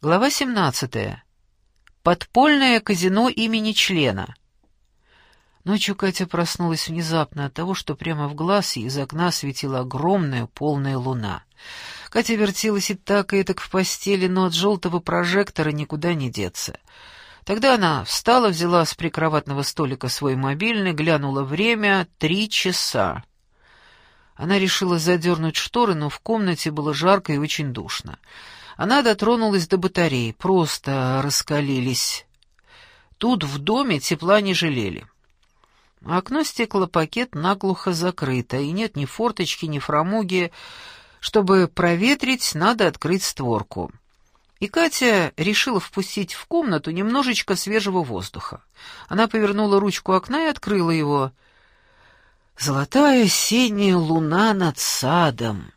Глава 17. Подпольное казино имени члена. Ночью Катя проснулась внезапно от того, что прямо в глаз ей из окна светила огромная полная луна. Катя вертелась и так, и так в постели, но от желтого прожектора никуда не деться. Тогда она встала, взяла с прикроватного столика свой мобильный, глянула время — три часа. Она решила задернуть шторы, но в комнате было жарко и очень душно. Она дотронулась до батарей, просто раскалились. Тут в доме тепла не жалели. Окно стеклопакет наглухо закрыто, и нет ни форточки, ни фрамуги. Чтобы проветрить, надо открыть створку. И Катя решила впустить в комнату немножечко свежего воздуха. Она повернула ручку окна и открыла его. Золотая осенняя луна над садом.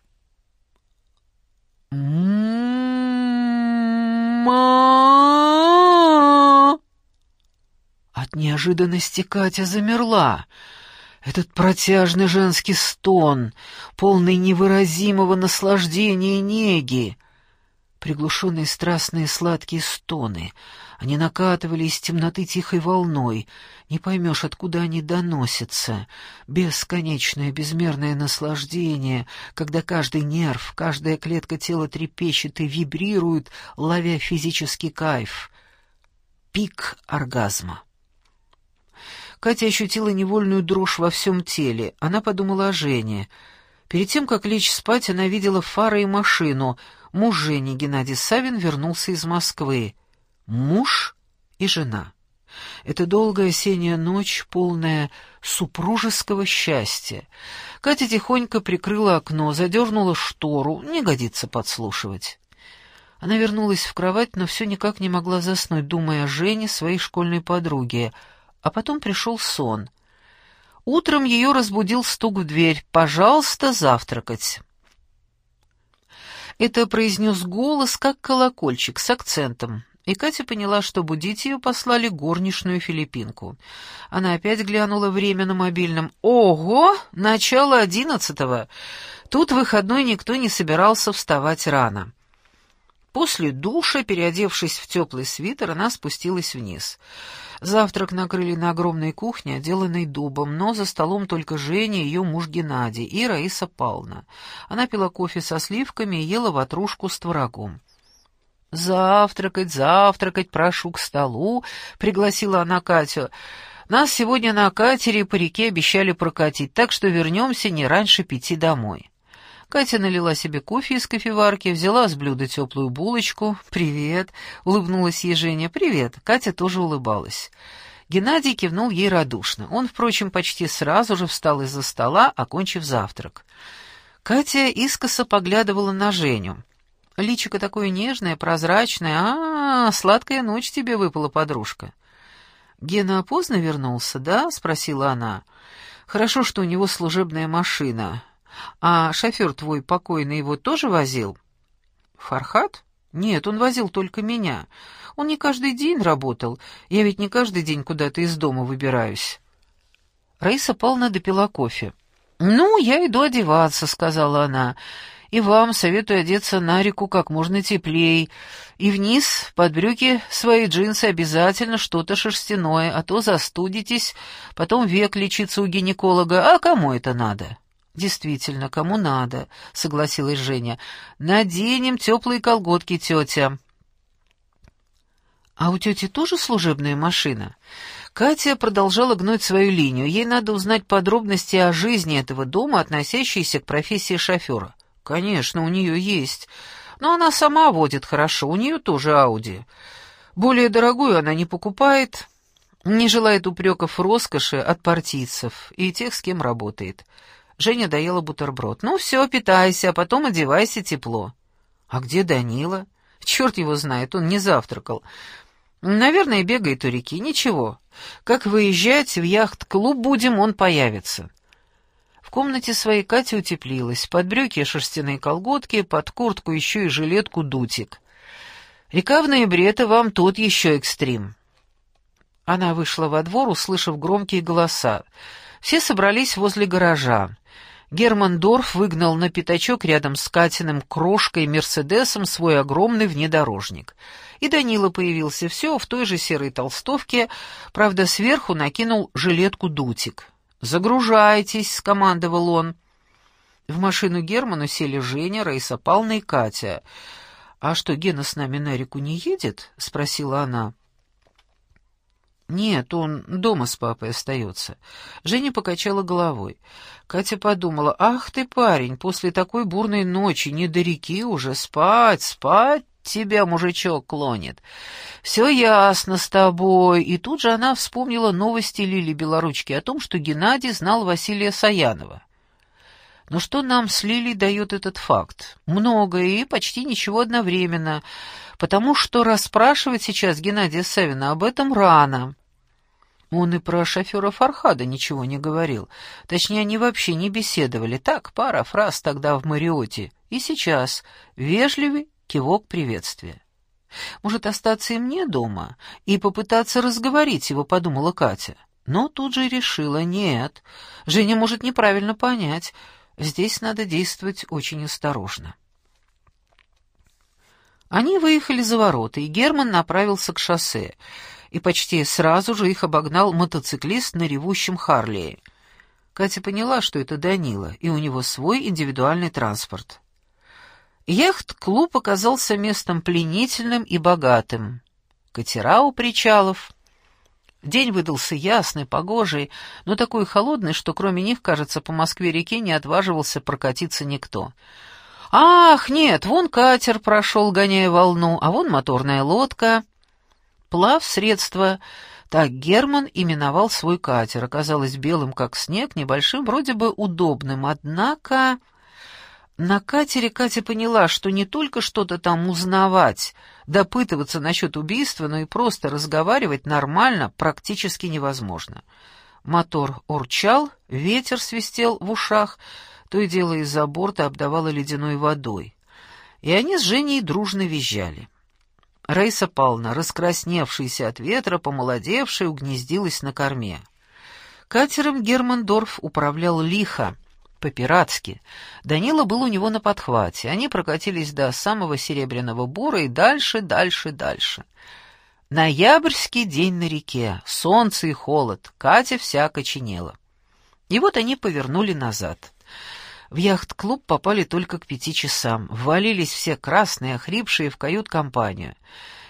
«Ма!» От неожиданности Катя замерла. Этот протяжный женский стон, полный невыразимого наслаждения и неги, приглушенные страстные сладкие стоны — они накатывали из темноты тихой волной. Не поймешь, откуда они доносятся. Бесконечное, безмерное наслаждение, когда каждый нерв, каждая клетка тела трепещет и вибрирует, ловя физический кайф. Пик оргазма. Катя ощутила невольную дрожь во всем теле. Она подумала о Жене. Перед тем, как лечь спать, она видела фары и машину. Муж Жени, Геннадий Савин, вернулся из Москвы муж и жена. Это долгая осенняя ночь, полная супружеского счастья. Катя тихонько прикрыла окно, задернула штору, не годится подслушивать. Она вернулась в кровать, но все никак не могла заснуть, думая о Жене, своей школьной подруге. А потом пришел сон. Утром ее разбудил стук в дверь. «Пожалуйста, завтракать». Это произнес голос, как колокольчик, с акцентом и Катя поняла, что будить ее послали горничную филиппинку. Она опять глянула время на мобильном. «Ого! Начало одиннадцатого!» Тут выходной никто не собирался вставать рано. После душа, переодевшись в теплый свитер, она спустилась вниз. Завтрак накрыли на огромной кухне, отделанной дубом, но за столом только Женя, ее муж Геннадий и Раиса Павловна. Она пила кофе со сливками и ела ватрушку с творогом. «Завтракать, завтракать, прошу к столу», — пригласила она Катю. «Нас сегодня на катере по реке обещали прокатить, так что вернемся не раньше пяти домой». Катя налила себе кофе из кофеварки, взяла с блюда теплую булочку. «Привет», — улыбнулась ей Женя. «Привет». Катя тоже улыбалась. Геннадий кивнул ей радушно. Он, впрочем, почти сразу же встал из-за стола, окончив завтрак. Катя искоса поглядывала на Женю. Личико такое нежное, прозрачное. А, -а, а, сладкая ночь тебе выпала, подружка. Гена поздно вернулся, да? спросила она. Хорошо, что у него служебная машина. А шофер твой покойный его тоже возил? Фархат? Нет, он возил только меня. Он не каждый день работал. Я ведь не каждый день куда-то из дома выбираюсь. Раиса Павловна допила кофе. «Ну, я иду одеваться», — сказала она. И вам советую одеться на реку как можно теплее. И вниз, под брюки, свои джинсы обязательно что-то шерстяное, а то застудитесь, потом век лечиться у гинеколога. А кому это надо?» «Действительно, кому надо», — согласилась Женя. «Наденем теплые колготки, тетя». «А у тети тоже служебная машина?» Катя продолжала гнуть свою линию. Ей надо узнать подробности о жизни этого дома, относящиеся к профессии шофера. «Конечно, у нее есть. Но она сама водит хорошо, у нее тоже Ауди. Более дорогую она не покупает, не желает упреков роскоши от партийцев и тех, с кем работает». Женя доела бутерброд. «Ну все, питайся, а потом одевайся тепло». «А где Данила?» «Черт его знает, он не завтракал». «Наверное, бегает у реки. Ничего. Как выезжать в яхт-клуб будем, он появится». Комнате своей Катя утеплилась. Под брюки шерстяные колготки, под куртку еще и жилетку дутик. Река в ноябре — это вам тот еще экстрим. Она вышла во двор, услышав громкие голоса. Все собрались возле гаража. Герман Дорф выгнал на пятачок рядом с Катиным крошкой Мерседесом свой огромный внедорожник. И Данила появился все в той же серой толстовке, правда, сверху накинул жилетку дутик. «Загружайтесь», — скомандовал он. В машину Герману сели Женя, Раиса Павловна и Катя. «А что, Гена с нами на реку не едет?» — спросила она. «Нет, он дома с папой остается». Женя покачала головой. Катя подумала, «Ах ты, парень, после такой бурной ночи не до реки уже, спать, спать тебя, мужичок, клонит. Все ясно с тобой». И тут же она вспомнила новости Лили Белоручки о том, что Геннадий знал Василия Саянова. Но что нам с Лилей дает этот факт? Многое и почти ничего одновременно, потому что расспрашивать сейчас Геннадия Савина об этом рано. Он и про шофера Фархада ничего не говорил. Точнее, они вообще не беседовали. Так, пара фраз тогда в Мариоте. И сейчас вежливый кивок приветствия. Может, остаться и мне дома и попытаться разговорить его, подумала Катя. Но тут же решила, нет, Женя может неправильно понять. Здесь надо действовать очень осторожно. Они выехали за ворота, и Герман направился к шоссе — и почти сразу же их обогнал мотоциклист на ревущем Харлее. Катя поняла, что это Данила, и у него свой индивидуальный транспорт. Яхт-клуб оказался местом пленительным и богатым. Катера у причалов. День выдался ясный, погожий, но такой холодный, что кроме них, кажется, по Москве-реке не отваживался прокатиться никто. «Ах, нет, вон катер прошел, гоняя волну, а вон моторная лодка». Плав-средство. Так Герман именовал свой катер. Оказалось белым, как снег, небольшим, вроде бы удобным. Однако на катере Катя поняла, что не только что-то там узнавать, допытываться насчет убийства, но и просто разговаривать нормально практически невозможно. Мотор урчал, ветер свистел в ушах, то и дело из-за борта обдавало ледяной водой. И они с Женей дружно визжали. Раиса Павловна, раскрасневшаяся от ветра, помолодевшая, угнездилась на корме. Катером Германдорф управлял лихо, по-пиратски. Данила был у него на подхвате. Они прокатились до самого Серебряного Бура и дальше, дальше, дальше. Ноябрьский день на реке, солнце и холод, Катя вся коченела. И вот они повернули назад. В яхт-клуб попали только к пяти часам. Ввалились все красные, охрипшие в кают-компанию.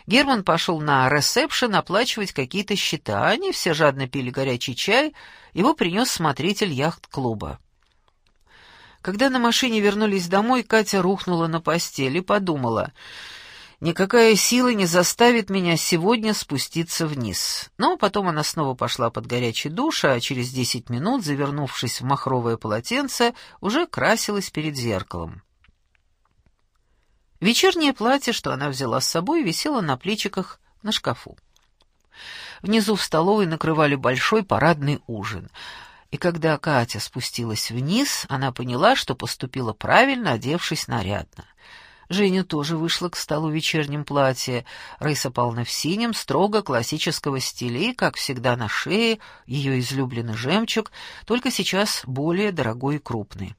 Герман пошел на ресепшн оплачивать какие-то счета. Они все жадно пили горячий чай. Его принес смотритель яхт-клуба. Когда на машине вернулись домой, Катя рухнула на постель и подумала — Никакая сила не заставит меня сегодня спуститься вниз. Но потом она снова пошла под горячий душ, а через десять минут, завернувшись в махровое полотенце, уже красилась перед зеркалом. Вечернее платье, что она взяла с собой, висело на плечиках на шкафу. Внизу в столовой накрывали большой парадный ужин. И когда Катя спустилась вниз, она поняла, что поступила правильно, одевшись нарядно — Женя тоже вышла к столу в вечернем платье. Рыса Павловна в синем, строго классического стиля, и, как всегда, на шее ее излюбленный жемчуг, только сейчас более дорогой и крупный.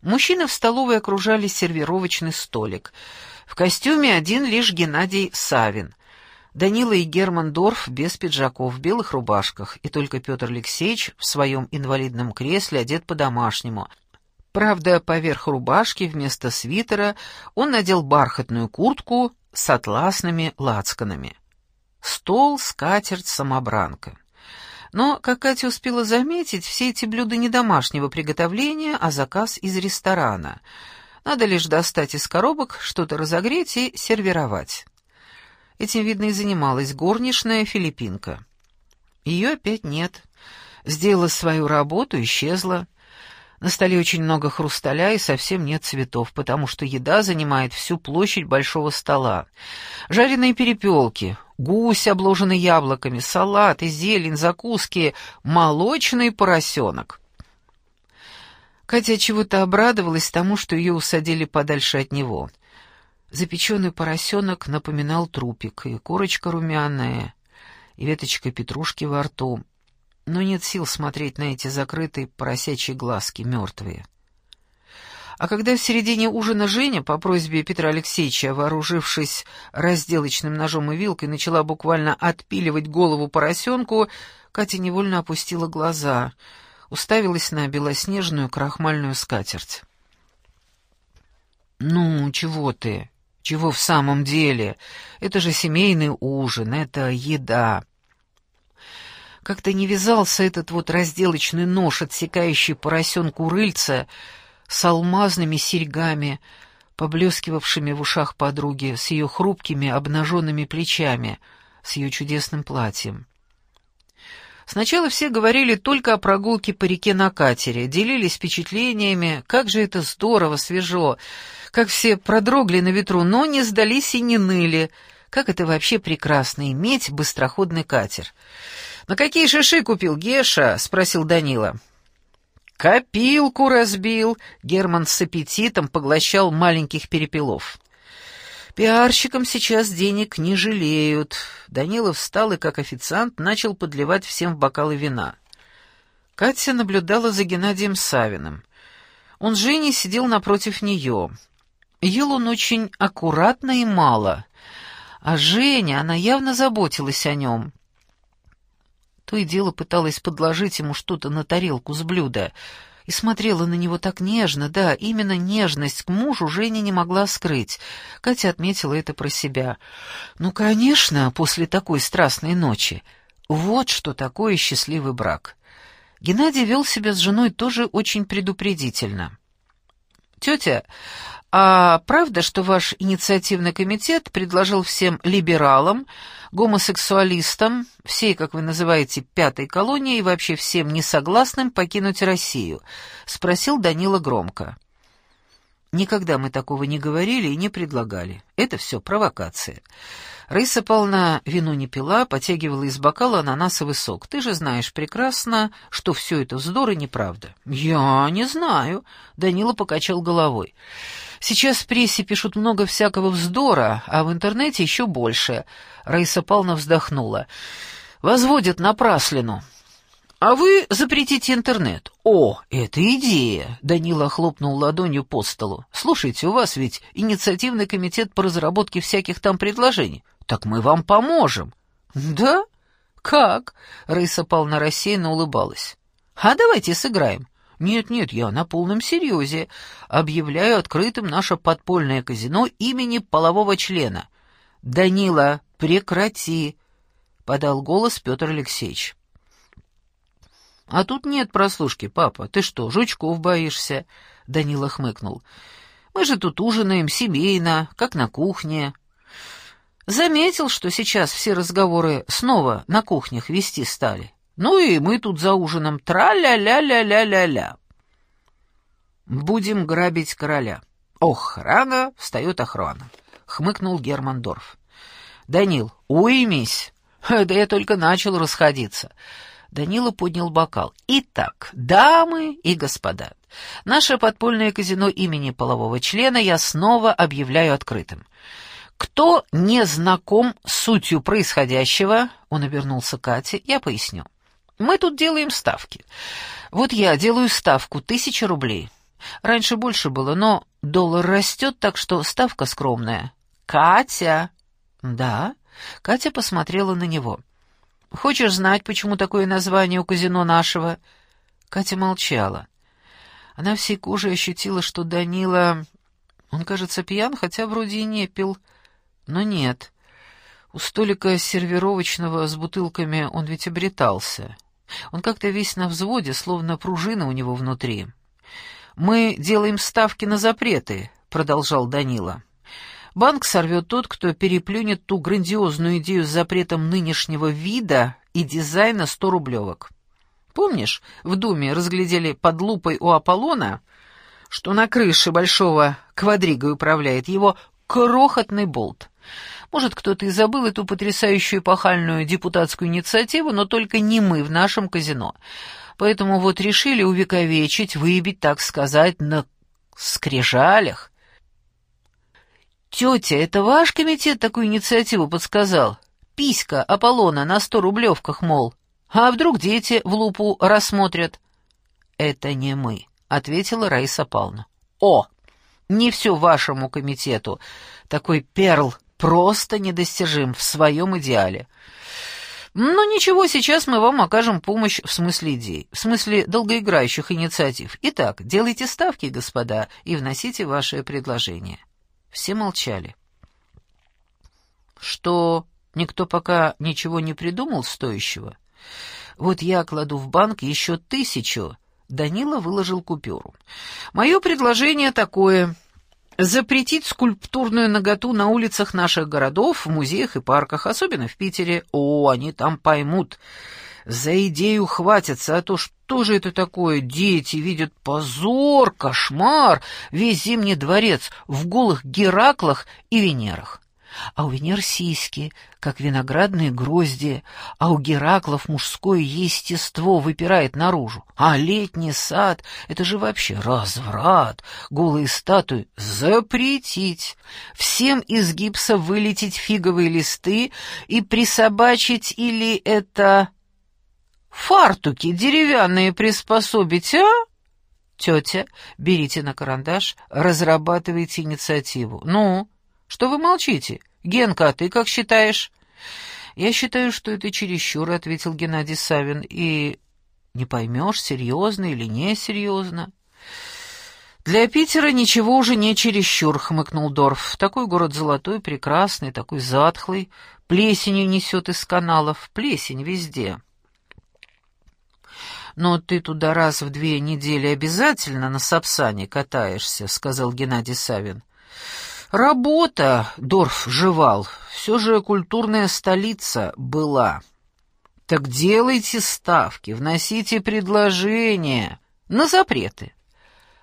Мужчины в столовой окружали сервировочный столик. В костюме один лишь Геннадий Савин. Данила и Герман Дорф без пиджаков, в белых рубашках, и только Петр Алексеевич в своем инвалидном кресле одет по-домашнему — Правда, поверх рубашки вместо свитера он надел бархатную куртку с атласными лацканами. Стол, скатерть, самобранка. Но, как Катя успела заметить, все эти блюда не домашнего приготовления, а заказ из ресторана. Надо лишь достать из коробок, что-то разогреть и сервировать. Этим, видно, и занималась горничная филиппинка. Ее опять нет. Сделала свою работу, исчезла. На столе очень много хрусталя и совсем нет цветов, потому что еда занимает всю площадь большого стола. Жареные перепелки, гусь, обложенный яблоками, салат и зелень, закуски, молочный поросенок. Катя чего-то обрадовалась тому, что ее усадили подальше от него. Запеченный поросенок напоминал трупик, и корочка румяная, и веточка петрушки во рту. но нет сил смотреть на эти закрытые поросячьи глазки, мертвые. А когда в середине ужина Женя, по просьбе Петра Алексеевича, вооружившись разделочным ножом и вилкой, начала буквально отпиливать голову поросенку, Катя невольно опустила глаза, уставилась на белоснежную крахмальную скатерть. «Ну, чего ты? Чего в самом деле? Это же семейный ужин, это еда». Как-то не вязался этот вот разделочный нож, отсекающий поросенку рыльца, с алмазными серьгами, поблескивавшими в ушах подруги, с ее хрупкими обнаженными плечами, с ее чудесным платьем. Сначала все говорили только о прогулке по реке на катере, делились впечатлениями, как же это здорово, свежо, как все продрогли на ветру, но не сдались и не ныли, как это вообще прекрасно иметь быстроходный катер. «На какие шиши купил Геша?» — спросил Данила. «Копилку разбил!» — Герман с аппетитом поглощал маленьких перепелов. «Пиарщикам сейчас денег не жалеют». Данилов встал и, как официант, начал подливать всем в бокалы вина. Катя наблюдала за Геннадием Савиным. Он с Женей сидел напротив нее. Ел он очень аккуратно и мало. А Женя, она явно заботилась о нем. То и дело пыталась подложить ему что-то на тарелку с блюда и смотрела на него так нежно, да, именно нежность к мужу Женя не могла скрыть. Катя отметила это про себя. Ну, конечно, после такой страстной ночи. Вот что такое счастливый брак. Геннадий вел себя с женой тоже очень предупредительно. «Тетя, а правда, что ваш инициативный комитет предложил всем либералам, гомосексуалистам, всей, как вы называете, пятой колонии и вообще всем несогласным покинуть Россию?» — спросил Данила громко. «Никогда мы такого не говорили и не предлагали. Это все провокация. Раиса Павловна вино не пила, потягивала из бокала ананасовый сок. Ты же знаешь прекрасно, что все это вздор и неправда». «Я не знаю», — Данила покачал головой. «Сейчас в прессе пишут много всякого вздора, а в интернете еще больше». Раиса Павловна вздохнула. «Возводят напраслину». «А вы запретите интернет». «О, это идея!» — Данила хлопнул ладонью по столу. «Слушайте, у вас ведь инициативный комитет по разработке всяких там предложений. «Так мы вам поможем». «Да? Как?» — Раиса Павловна рассеянно улыбалась. «А давайте сыграем». «Нет-нет, я на полном серьезе. Объявляю открытым наше подпольное казино имени полового члена». «Данила, прекрати!» — подал голос Петр Алексеевич. «А тут нет прослушки, папа. Ты что, жучков боишься?» — Данила хмыкнул. «Мы же тут ужинаем семейно, как на кухне». Заметил, что сейчас все разговоры снова на кухнях вести стали. Ну и мы тут за ужином тра-ля-ля-ля-ля-ля-ля. Будем грабить короля. Ох, рано встает охрана, хмыкнул Герман Дорф. Данил, уймись. Да я только начал расходиться. Данила поднял бокал. Итак, дамы и господа, наше подпольное казино имени полового члена я снова объявляю открытым. Кто не знаком с сутью происходящего, он обернулся Кате, я поясню. Мы тут делаем ставки. Вот я делаю ставку тысяча рублей. Раньше больше было, но доллар растет, так что ставка скромная. Катя. Да. Катя посмотрела на него. Хочешь знать, почему такое название у казино нашего? Катя молчала. Она всей кожей ощутила, что Данила... Он, кажется, пьян, хотя вроде и не пил. Но нет. У столика сервировочного с бутылками он ведь обретался. Он как-то весь на взводе, словно пружина у него внутри. «Мы делаем ставки на запреты», — продолжал Данила. «Банк сорвет тот, кто переплюнет ту грандиозную идею с запретом нынешнего вида и дизайна сто-рублевок. Помнишь, в Думе разглядели под лупой у Аполлона, что на крыше большого квадрига управляет его крохотный болт. Может, кто-то и забыл эту потрясающую эпохальную депутатскую инициативу, но только не мы в нашем казино. Поэтому вот решили увековечить, выбить, так сказать, на скрижалях. «Тетя, это ваш комитет такую инициативу подсказал? Писька Аполлона на сто рублевках, мол». А вдруг дети в лупу рассмотрят? Это не мы, ответила Раиса Павловна. О, не все вашему комитету. Такой перл просто недостижим в своем идеале. Но ничего, сейчас мы вам окажем помощь в смысле идей, в смысле долгоиграющих инициатив. Итак, делайте ставки, господа, и вносите ваши предложения. Все молчали. Что, никто пока ничего не придумал стоящего? Вот я кладу в банк еще тысячу. Данила выложил купюру. Мое предложение такое запретить скульптурную наготу на улицах наших городов, в музеях и парках, особенно в Питере. О, они там поймут. За идею хватятся, а то что же это такое? Дети видят позор, кошмар, весь Зимний дворец в голых Гераклах и Венерах а у Венер сиськи, как виноградные грозди, а у Гераклов мужское естество выпирает наружу. А летний сад — это же вообще разврат, голые статуи запретить, всем из гипса вылететь фиговые листы и присобачить или это... Фартуки деревянные приспособить, а? Тетя, берите на карандаш, разрабатывайте инициативу. Ну, что вы молчите? Генка, а ты как считаешь?» «Я считаю, что это чересчур», — ответил Геннадий Савин, «и не поймешь, серьезно или несерьезно». «Для Питера ничего уже не чересчур», — хмыкнул Дорф. «Такой город золотой, прекрасный, такой затхлый, плесенью несет из каналов, плесень везде». «Но ты туда раз в две недели обязательно на Сапсане катаешься», — сказал Геннадий Савин. Работа, Дорф жевал, все же культурная столица была. Так делайте ставки, вносите предложения на запреты.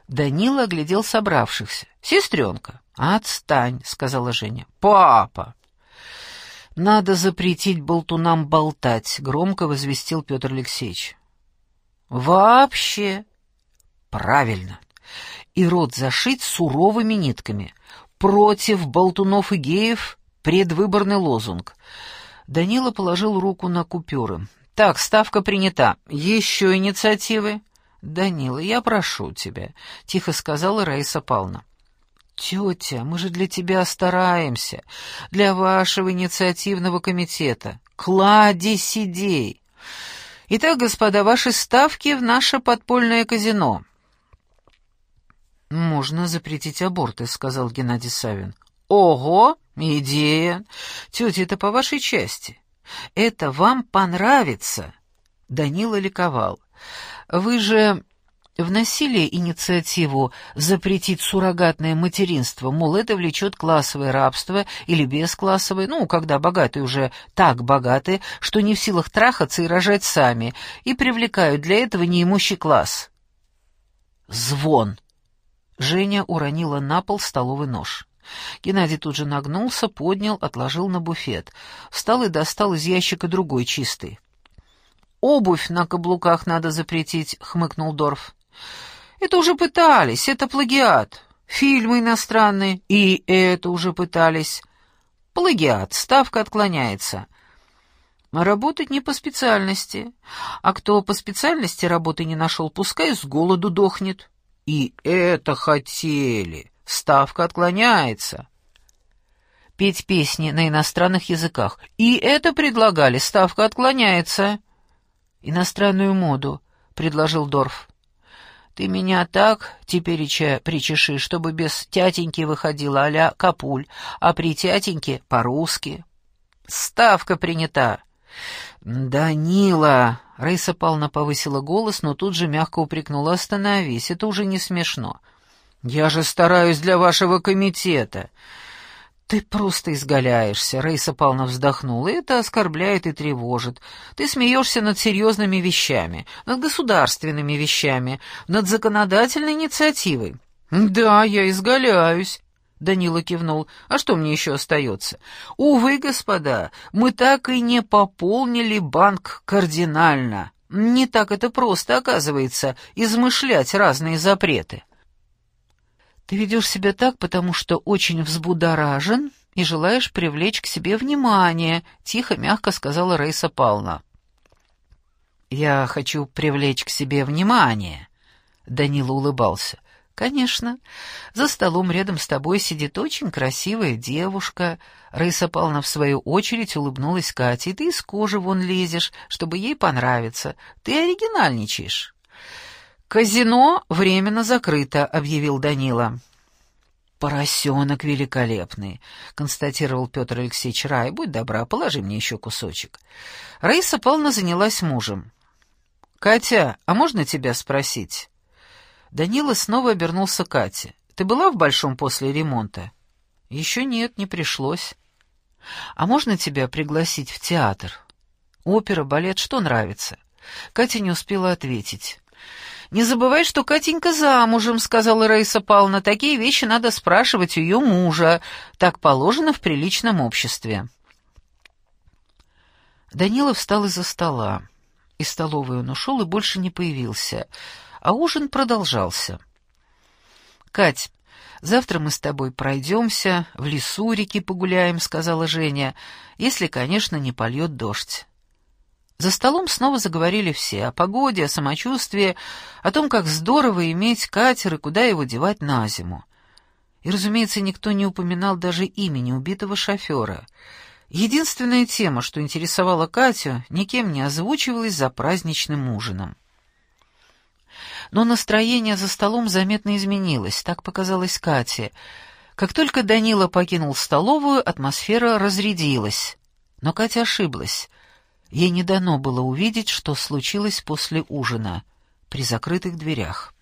Данила оглядел собравшихся. «Сестренка». «Отстань», — сказала Женя. «Папа». «Надо запретить болтунам болтать», — громко возвестил Петр Алексеевич. «Вообще?» «Правильно. И рот зашить суровыми нитками против болтунов и геев предвыборный лозунг. Данила положил руку на купюры. «Так, ставка принята. Еще инициативы?» «Данила, я прошу тебя», — тихо сказала Раиса Павловна. «Тетя, мы же для тебя стараемся, для вашего инициативного комитета. Кладезь идей. Итак, господа, ваши ставки в наше подпольное казино. «Можно запретить аборты», — сказал Геннадий Савин. «Ого! Идея! Тетя, это по вашей части. Это вам понравится!» Данила ликовал. «Вы же вносили инициативу запретить суррогатное материнство, мол, это влечет классовое рабство или бесклассовое, ну, когда богатые уже так богаты, что не в силах трахаться и рожать сами, и привлекают для этого неимущий класс». Звон. Женя уронила на пол столовый нож. Геннадий тут же нагнулся, поднял, отложил на буфет. Встал и достал из ящика другой чистый. «Обувь на каблуках надо запретить», — хмыкнул Дорф. «Это уже пытались, это плагиат. Фильмы иностранные, и это уже пытались. Плагиат, ставка отклоняется». Работать не по специальности. А кто по специальности работы не нашел, пускай с голоду дохнет. И это хотели. Ставка отклоняется. Петь песни на иностранных языках. И это предлагали. Ставка отклоняется. Иностранную моду, предложил Дорф. Ты меня так тепереча причеши, чтобы без тятеньки выходила а капуль, а при тятеньке по-русски. Ставка принята. «Данила!» — Раиса Павловна повысила голос, но тут же мягко упрекнула. «Остановись, это уже не смешно. Я же стараюсь для вашего комитета». «Ты просто изгаляешься», — Раиса Павловна вздохнула. «Это оскорбляет и тревожит. Ты смеешься над серьезными вещами, над государственными вещами, над законодательной инициативой». «Да, я изгаляюсь. Данила кивнул. «А что мне еще остается? Увы, господа, мы так и не пополнили банк кардинально. Не так это просто, оказывается, измышлять разные запреты». «Ты ведешь себя так, потому что очень взбудоражен и желаешь привлечь к себе внимание», — тихо, мягко сказала Рейса Павловна. «Я хочу привлечь к себе внимание», — Данила улыбался. «Конечно. За столом рядом с тобой сидит очень красивая девушка». Раиса Павловна, в свою очередь, улыбнулась Кате. «Ты из кожи вон лезешь, чтобы ей понравиться. Ты оригинальничаешь». «Казино временно закрыто», — объявил Данила. «Поросенок великолепный», — констатировал Петр Алексеевич Рай. «Будь добра, положи мне еще кусочек». Раиса Павловна занялась мужем. «Катя, а можно тебя спросить?» Данила снова обернулся к Кате. «Ты была в Большом после ремонта?» «Еще нет, не пришлось». «А можно тебя пригласить в театр? Опера, балет, что нравится?» Катя не успела ответить. «Не забывай, что Катенька замужем», — сказала Раиса Павловна. «Такие вещи надо спрашивать у ее мужа. Так положено в приличном обществе». Данила встал из-за стола. Из столовой он ушел и больше не появился, а ужин продолжался. «Кать, завтра мы с тобой пройдемся, в лесу реки погуляем», — сказала Женя, — «если, конечно, не польет дождь». За столом снова заговорили все о погоде, о самочувствии, о том, как здорово иметь катер и куда его девать на зиму. И, разумеется, никто не упоминал даже имени убитого шофера — Единственная тема, что интересовала Катю, никем не озвучивалась за праздничным ужином. Но настроение за столом заметно изменилось, так показалось Кате. Как только Данила покинул столовую, атмосфера разрядилась. Но Катя ошиблась. Ей не дано было увидеть, что случилось после ужина, при закрытых дверях.